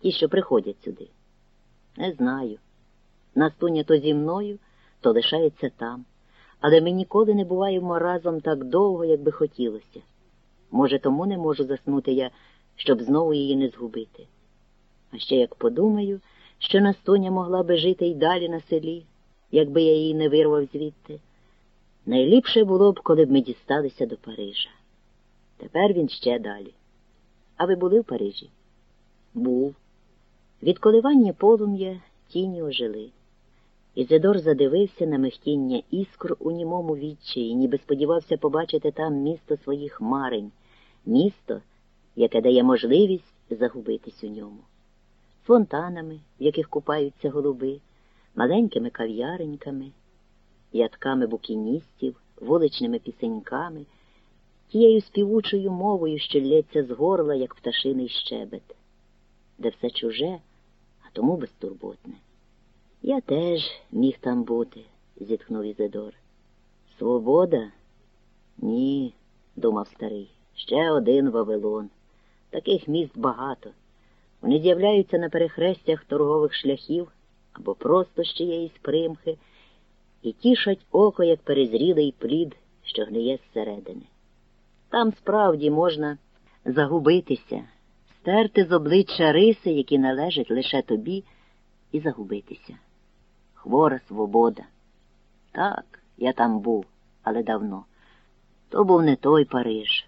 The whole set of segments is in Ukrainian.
ті, що приходять сюди? Не знаю. Настуня то зі мною, то лишається там, але ми ніколи не буваємо разом так довго, як би хотілося. Може, тому не можу заснути я, щоб знову її не згубити. А ще як подумаю, що Настуня могла би жити й далі на селі, якби я її не вирвав звідти. Найліпше було б, коли б ми дісталися до Парижа. Тепер він ще далі. А ви були в Парижі? Був. Від коливання полум'я тіні ожили. Ізидор задивився на мехтіння іскр у німому відчаї, ніби сподівався побачити там місто своїх марень, місто, яке дає можливість загубитись у ньому, фонтанами, в яких купаються голуби, маленькими кав'яреньками, ядками букіністів, вуличними пісеньками, тією співучою мовою, що лється з горла, як пташиний щебет, де все чуже, а тому безтурботне. Я теж міг там бути, зітхнув Ізидор. Свобода? Ні, думав старий. Ще один Вавилон. Таких міст багато. Вони з'являються на перехрестях торгових шляхів або просто з чиєїсь примхи і тішать око, як перезрілий плід, що гниє зсередини. Там справді можна загубитися, стерти з обличчя риси, які належать лише тобі, і загубитися. Хвора свобода. Так, я там був, але давно. То був не той Париж.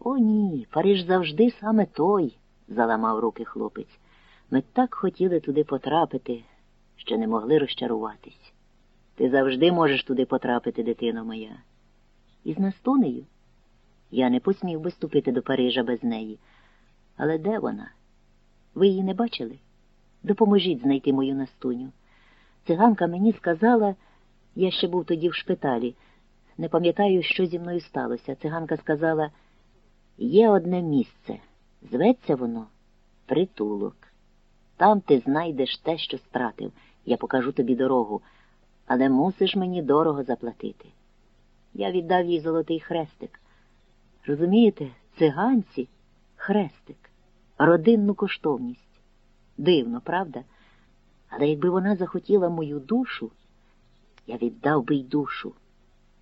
О, ні, Париж завжди саме той, заламав руки хлопець. Ми так хотіли туди потрапити, що не могли розчаруватись. Ти завжди можеш туди потрапити, дитино моя. Із Настунею? Я не посмів би ступити до Парижа без неї. Але де вона? Ви її не бачили? Допоможіть знайти мою Настуню. Циганка мені сказала, я ще був тоді в шпиталі. Не пам'ятаю, що зі мною сталося. Циганка сказала, є одне місце. Зветься воно притулок. Там ти знайдеш те, що стратив. Я покажу тобі дорогу, але мусиш мені дорого заплатити. Я віддав їй золотий хрестик. Розумієте, циганці хрестик, родинну коштовність. Дивно, правда? Але якби вона захотіла мою душу, я віддав би й душу,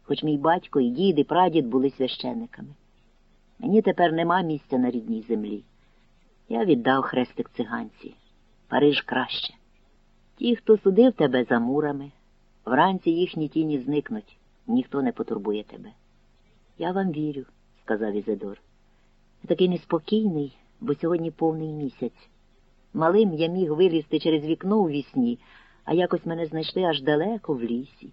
хоч мій батько і дід, і прадід були священниками. Мені тепер нема місця на рідній землі. Я віддав хрестик циганці. Париж краще. Ті, хто судив тебе за мурами, вранці їхні тіні зникнуть, ніхто не потурбує тебе. Я вам вірю, сказав Ізидор. Я такий неспокійний, бо сьогодні повний місяць. Малим я міг вилізти через вікно у вісні, а якось мене знайшли аж далеко в лісі.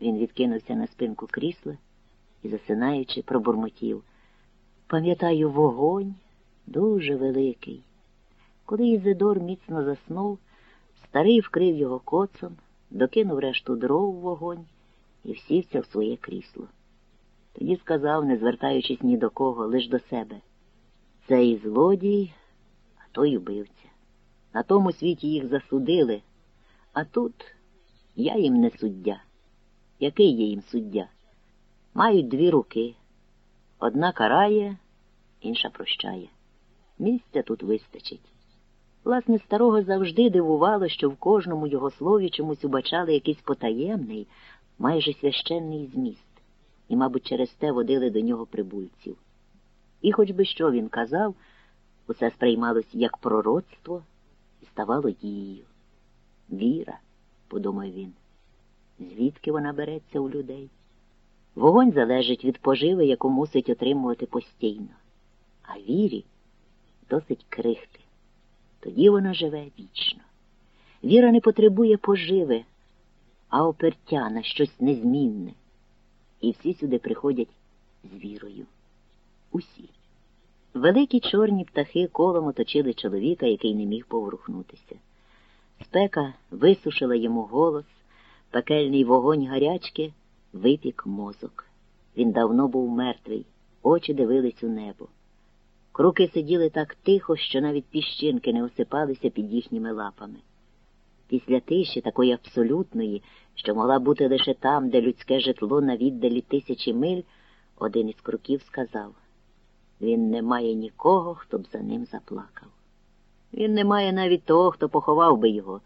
Він відкинувся на спинку крісла і, засинаючи, пробурмотів. Пам'ятаю, вогонь дуже великий. Коли Ізидор міцно заснув, старий вкрив його коцом, докинув решту дров у вогонь і всівся в своє крісло. Тоді сказав, не звертаючись ні до кого, лиш до себе. Цей злодій, а той убивця. На тому світі їх засудили, а тут я їм не суддя. Який є їм суддя? Мають дві руки. Одна карає, інша прощає. Місця тут вистачить. Власне, старого завжди дивувало, що в кожному його слові чомусь убачали якийсь потаємний, майже священний зміст, і, мабуть, через те водили до нього прибульців. І хоч би що він казав, усе сприймалось як пророцтво і ставало дією. Віра, подумав він, звідки вона береться у людей? Вогонь залежить від поживи, яку мусить отримувати постійно, а вірі досить крихти. Тоді вона живе вічно. Віра не потребує поживи, а опертя на щось незмінне. І всі сюди приходять з вірою. Усі. Великі чорні птахи колом оточили чоловіка, який не міг поворухнутися. Спека висушила йому голос, пекельний вогонь гарячки випік мозок. Він давно був мертвий, очі дивились у небо. Круки сиділи так тихо, що навіть піщинки не осипалися під їхніми лапами. Після тиші, такої абсолютної, що могла бути лише там, де людське житло на віддалі тисячі миль, один із круків сказав він не має нікого, хто б за ним заплакав. Він не має навіть того, хто поховав би його,